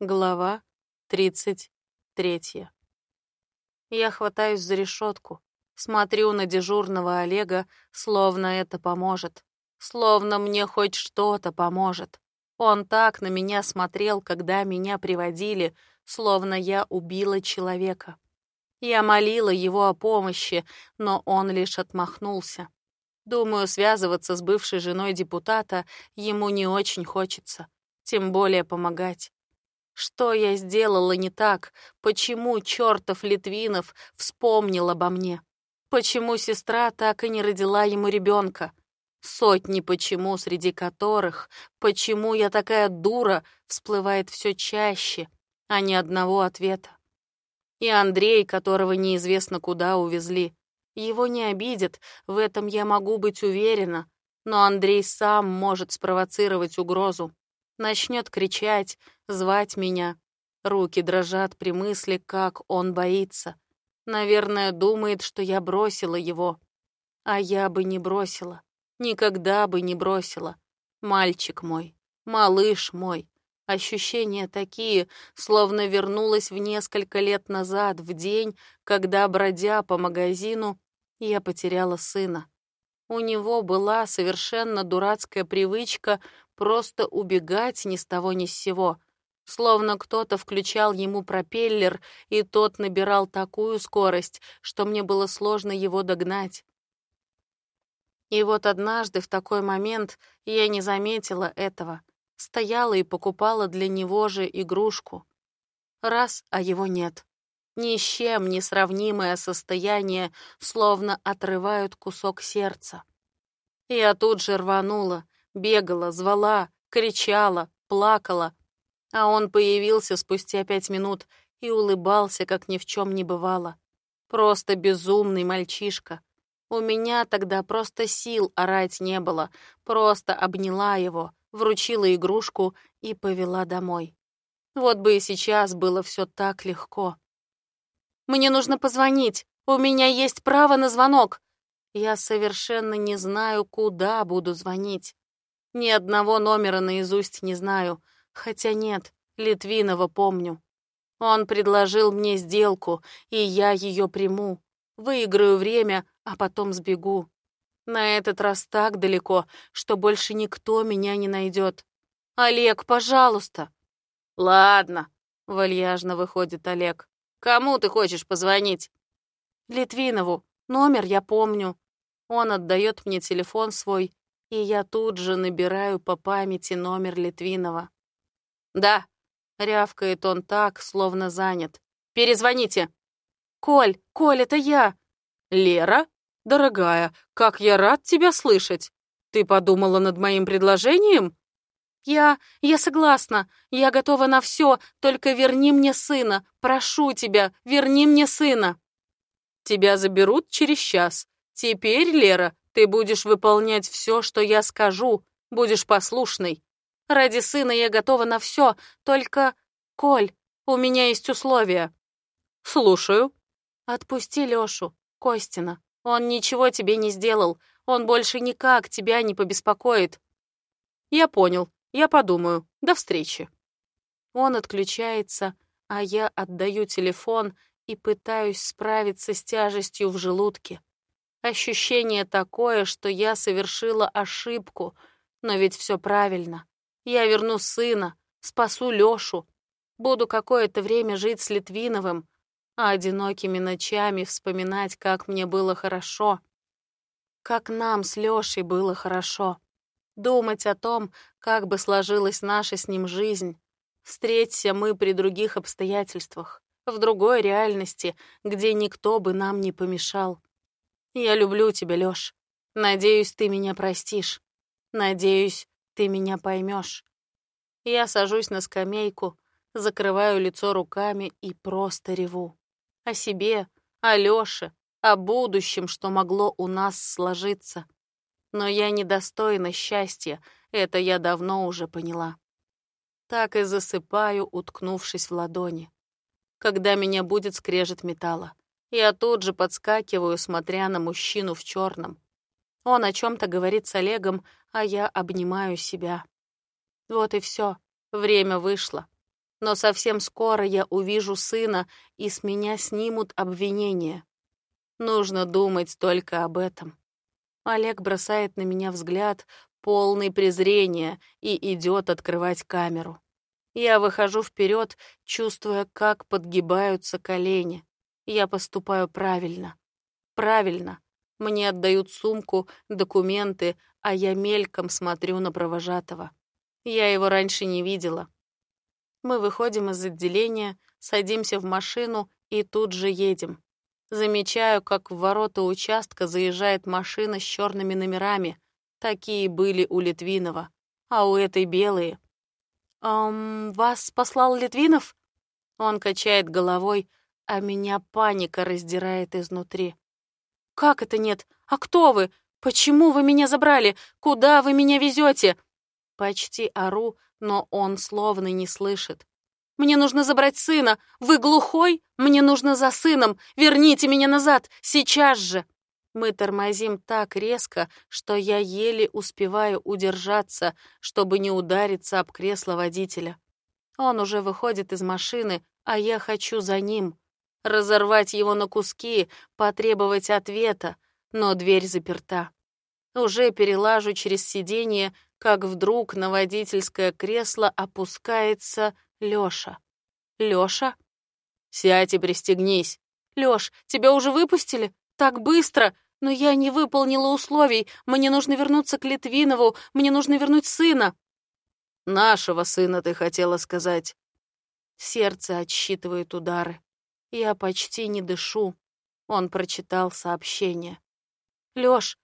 Глава 33. Я хватаюсь за решетку, смотрю на дежурного Олега, словно это поможет. Словно мне хоть что-то поможет. Он так на меня смотрел, когда меня приводили, словно я убила человека. Я молила его о помощи, но он лишь отмахнулся. Думаю, связываться с бывшей женой депутата ему не очень хочется, тем более помогать. Что я сделала не так? Почему чертов Литвинов вспомнил обо мне? Почему сестра так и не родила ему ребенка? Сотни почему, среди которых «почему я такая дура» всплывает все чаще, а ни одного ответа. И Андрей, которого неизвестно куда увезли. Его не обидят, в этом я могу быть уверена, но Андрей сам может спровоцировать угрозу. Начнет кричать, звать меня. Руки дрожат при мысли, как он боится. Наверное, думает, что я бросила его. А я бы не бросила. Никогда бы не бросила. Мальчик мой, малыш мой. Ощущения такие, словно вернулась в несколько лет назад, в день, когда, бродя по магазину, я потеряла сына. У него была совершенно дурацкая привычка просто убегать ни с того ни с сего, словно кто-то включал ему пропеллер, и тот набирал такую скорость, что мне было сложно его догнать. И вот однажды в такой момент я не заметила этого, стояла и покупала для него же игрушку. Раз, а его нет. Ни с чем не состояние, словно отрывают кусок сердца. Я тут же рванула, Бегала, звала, кричала, плакала. А он появился спустя пять минут и улыбался, как ни в чем не бывало. Просто безумный мальчишка. У меня тогда просто сил орать не было. Просто обняла его, вручила игрушку и повела домой. Вот бы и сейчас было все так легко. «Мне нужно позвонить. У меня есть право на звонок». Я совершенно не знаю, куда буду звонить. Ни одного номера наизусть не знаю, хотя нет, Литвинова помню. Он предложил мне сделку, и я ее приму. Выиграю время, а потом сбегу. На этот раз так далеко, что больше никто меня не найдет. Олег, пожалуйста. Ладно, вальяжно выходит Олег. Кому ты хочешь позвонить? Литвинову. Номер я помню. Он отдает мне телефон свой, и я тут же набираю по памяти номер Литвинова. «Да», — рявкает он так, словно занят. «Перезвоните». «Коль, Коль, это я». «Лера? Дорогая, как я рад тебя слышать. Ты подумала над моим предложением?» «Я... я согласна. Я готова на все, только верни мне сына. Прошу тебя, верни мне сына». «Тебя заберут через час. Теперь, Лера, ты будешь выполнять все, что я скажу, будешь послушной. Ради сына я готова на все, только... Коль, у меня есть условия. Слушаю. Отпусти Лёшу, Костина. Он ничего тебе не сделал. Он больше никак тебя не побеспокоит. Я понял. Я подумаю. До встречи. Он отключается, а я отдаю телефон и пытаюсь справиться с тяжестью в желудке. Ощущение такое, что я совершила ошибку, но ведь все правильно. Я верну сына, спасу Лёшу, буду какое-то время жить с Литвиновым, а одинокими ночами вспоминать, как мне было хорошо. Как нам с Лёшей было хорошо. Думать о том, как бы сложилась наша с ним жизнь. Встреться мы при других обстоятельствах, в другой реальности, где никто бы нам не помешал. Я люблю тебя, Лёш. Надеюсь, ты меня простишь. Надеюсь, ты меня поймешь. Я сажусь на скамейку, закрываю лицо руками и просто реву. О себе, о Лёше, о будущем, что могло у нас сложиться. Но я недостойна счастья, это я давно уже поняла. Так и засыпаю, уткнувшись в ладони. Когда меня будет скрежет металла. Я тут же подскакиваю, смотря на мужчину в черном. Он о чем-то говорит с Олегом, а я обнимаю себя. Вот и все. Время вышло. но совсем скоро я увижу сына, и с меня снимут обвинения. Нужно думать только об этом. Олег бросает на меня взгляд, полный презрения, и идет открывать камеру. Я выхожу вперед, чувствуя, как подгибаются колени. Я поступаю правильно. Правильно. Мне отдают сумку, документы, а я мельком смотрю на провожатого. Я его раньше не видела. Мы выходим из отделения, садимся в машину и тут же едем. Замечаю, как в ворота участка заезжает машина с черными номерами. Такие были у Литвинова, а у этой белые. «Эм, вас послал Литвинов?» Он качает головой, а меня паника раздирает изнутри. «Как это нет? А кто вы? Почему вы меня забрали? Куда вы меня везете?» Почти ору, но он словно не слышит. «Мне нужно забрать сына! Вы глухой? Мне нужно за сыном! Верните меня назад! Сейчас же!» Мы тормозим так резко, что я еле успеваю удержаться, чтобы не удариться об кресло водителя. Он уже выходит из машины, а я хочу за ним. Разорвать его на куски, потребовать ответа, но дверь заперта. Уже перелажу через сиденье, как вдруг на водительское кресло опускается Лёша. Лёша? Сядь и пристегнись. Лёш, тебя уже выпустили? Так быстро? Но я не выполнила условий. Мне нужно вернуться к Литвинову. Мне нужно вернуть сына. Нашего сына, ты хотела сказать. Сердце отсчитывает удары. Я почти не дышу. Он прочитал сообщение. Лёш,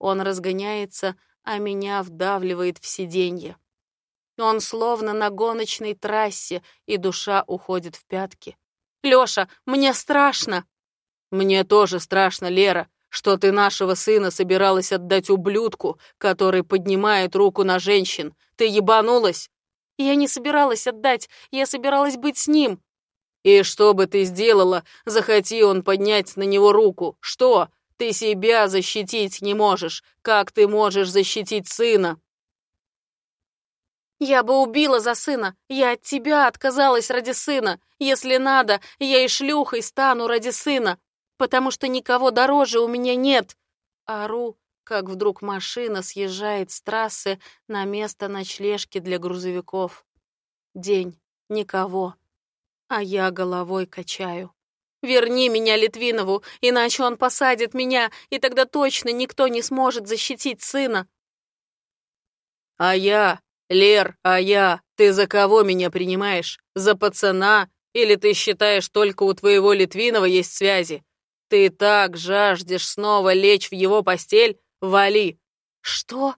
он разгоняется, а меня вдавливает в сиденье. Он словно на гоночной трассе, и душа уходит в пятки. «Лёша, мне страшно!» «Мне тоже страшно, Лера, что ты нашего сына собиралась отдать ублюдку, который поднимает руку на женщин. Ты ебанулась?» «Я не собиралась отдать, я собиралась быть с ним». «И что бы ты сделала, захоти он поднять на него руку? Что? Ты себя защитить не можешь. Как ты можешь защитить сына? Я бы убила за сына. Я от тебя отказалась ради сына. Если надо, я и шлюхой стану ради сына. Потому что никого дороже у меня нет. Ору, как вдруг машина съезжает с трассы на место ночлежки для грузовиков. День. Никого. А я головой качаю. Верни меня Литвинову, иначе он посадит меня, и тогда точно никто не сможет защитить сына. А я, Лер, а я, ты за кого меня принимаешь? За пацана? Или ты считаешь, только у твоего Литвинова есть связи? Ты так жаждешь снова лечь в его постель? Вали. Что?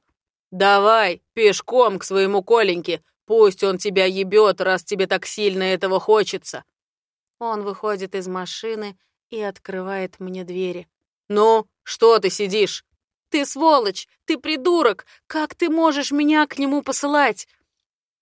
Давай, пешком к своему Коленьке. Пусть он тебя ебет, раз тебе так сильно этого хочется. Он выходит из машины и открывает мне двери. «Ну, что ты сидишь?» «Ты сволочь! Ты придурок! Как ты можешь меня к нему посылать?»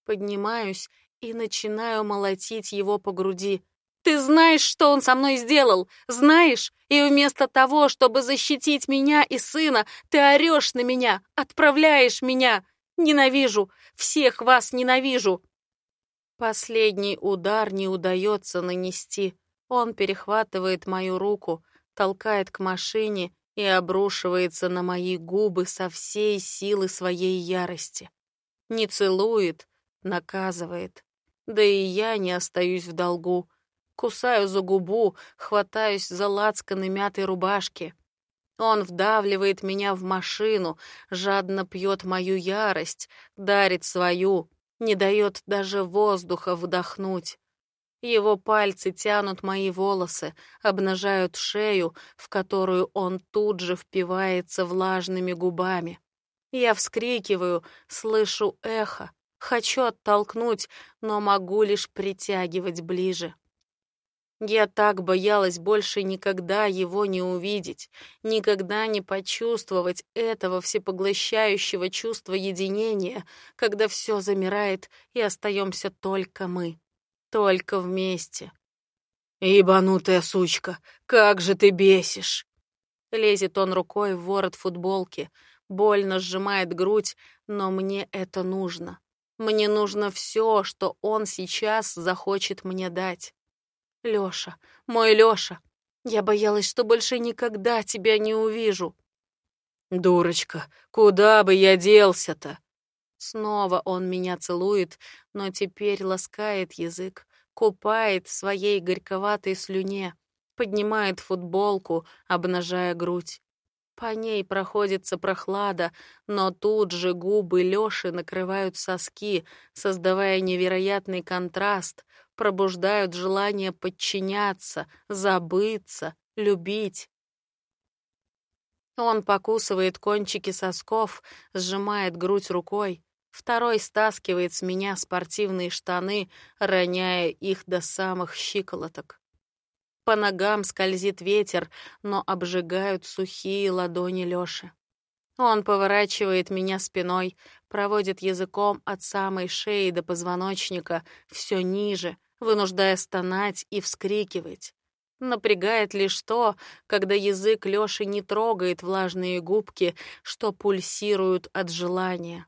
Поднимаюсь и начинаю молотить его по груди. «Ты знаешь, что он со мной сделал? Знаешь? И вместо того, чтобы защитить меня и сына, ты орешь на меня, отправляешь меня! Ненавижу! Всех вас ненавижу!» Последний удар не удается нанести. Он перехватывает мою руку, толкает к машине и обрушивается на мои губы со всей силы своей ярости. Не целует, наказывает. Да и я не остаюсь в долгу. Кусаю за губу, хватаюсь за лацканы мятой рубашки. Он вдавливает меня в машину, жадно пьет мою ярость, дарит свою, не дает даже воздуха вдохнуть. Его пальцы тянут мои волосы, обнажают шею, в которую он тут же впивается влажными губами. Я вскрикиваю, слышу эхо, хочу оттолкнуть, но могу лишь притягивать ближе. Я так боялась больше никогда его не увидеть, никогда не почувствовать этого всепоглощающего чувства единения, когда все замирает и остаемся только мы, только вместе. «Ебанутая сучка, как же ты бесишь!» Лезет он рукой в ворот футболки, больно сжимает грудь, но мне это нужно. Мне нужно все, что он сейчас захочет мне дать. Лёша, мой Лёша, я боялась, что больше никогда тебя не увижу. Дурочка, куда бы я делся-то? Снова он меня целует, но теперь ласкает язык, купает в своей горьковатой слюне, поднимает футболку, обнажая грудь. По ней проходится прохлада, но тут же губы Лёши накрывают соски, создавая невероятный контраст, пробуждают желание подчиняться, забыться, любить. Он покусывает кончики сосков, сжимает грудь рукой. Второй стаскивает с меня спортивные штаны, роняя их до самых щиколоток. По ногам скользит ветер, но обжигают сухие ладони Лёши. Он поворачивает меня спиной, проводит языком от самой шеи до позвоночника, все ниже, вынуждая стонать и вскрикивать. Напрягает лишь то, когда язык Лёши не трогает влажные губки, что пульсируют от желания.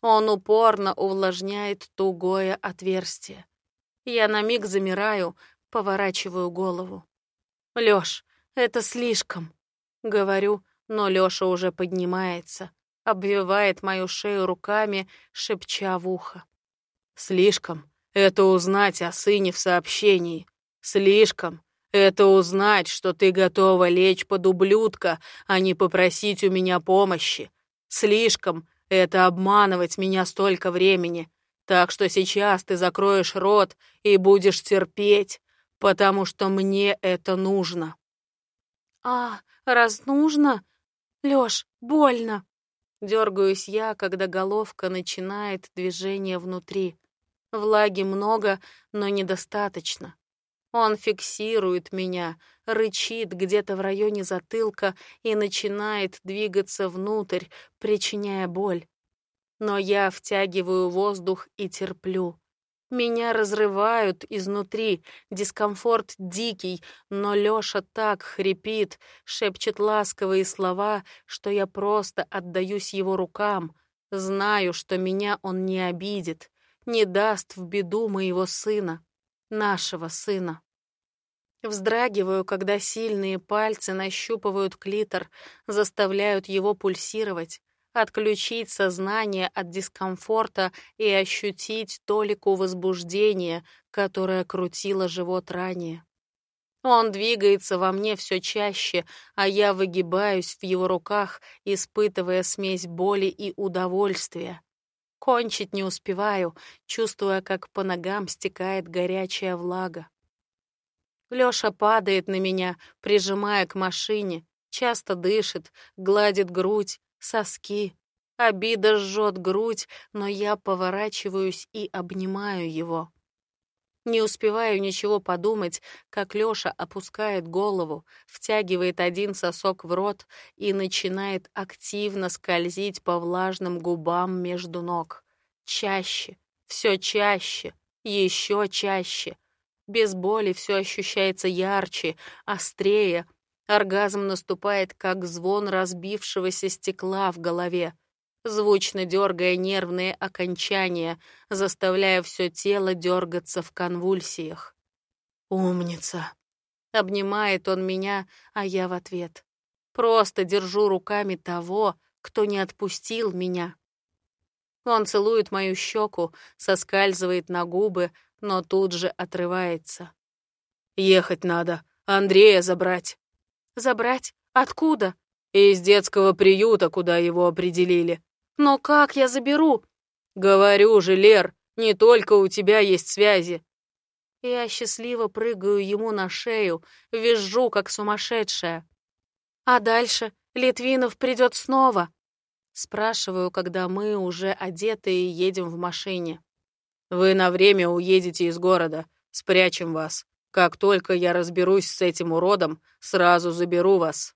Он упорно увлажняет тугое отверстие. Я на миг замираю, Поворачиваю голову. «Лёш, это слишком!» Говорю, но Лёша уже поднимается, обвивает мою шею руками, шепча в ухо. «Слишком — это узнать о сыне в сообщении. Слишком — это узнать, что ты готова лечь под ублюдка, а не попросить у меня помощи. Слишком — это обманывать меня столько времени. Так что сейчас ты закроешь рот и будешь терпеть, потому что мне это нужно. А, раз нужно? Лёш, больно. Дергаюсь я, когда головка начинает движение внутри. Влаги много, но недостаточно. Он фиксирует меня, рычит где-то в районе затылка и начинает двигаться внутрь, причиняя боль. Но я втягиваю воздух и терплю. Меня разрывают изнутри, дискомфорт дикий, но Лёша так хрипит, шепчет ласковые слова, что я просто отдаюсь его рукам. Знаю, что меня он не обидит, не даст в беду моего сына, нашего сына. Вздрагиваю, когда сильные пальцы нащупывают клитор, заставляют его пульсировать отключить сознание от дискомфорта и ощутить толику возбуждения, которое крутило живот ранее. Он двигается во мне все чаще, а я выгибаюсь в его руках, испытывая смесь боли и удовольствия. Кончить не успеваю, чувствуя, как по ногам стекает горячая влага. Лёша падает на меня, прижимая к машине, часто дышит, гладит грудь, соски. Обида жжет грудь, но я поворачиваюсь и обнимаю его. Не успеваю ничего подумать, как Лёша опускает голову, втягивает один сосок в рот и начинает активно скользить по влажным губам между ног. Чаще, все чаще, еще чаще. Без боли все ощущается ярче, острее, Оргазм наступает, как звон разбившегося стекла в голове, звучно дергая нервные окончания, заставляя все тело дергаться в конвульсиях. «Умница!» Обнимает он меня, а я в ответ. Просто держу руками того, кто не отпустил меня. Он целует мою щеку, соскальзывает на губы, но тут же отрывается. «Ехать надо, Андрея забрать». Забрать? Откуда? Из детского приюта, куда его определили. Но как я заберу? Говорю же, Лер, не только у тебя есть связи. Я счастливо прыгаю ему на шею, визжу, как сумасшедшая. А дальше Литвинов придет снова? Спрашиваю, когда мы уже одетые едем в машине. Вы на время уедете из города, спрячем вас. Как только я разберусь с этим уродом, сразу заберу вас.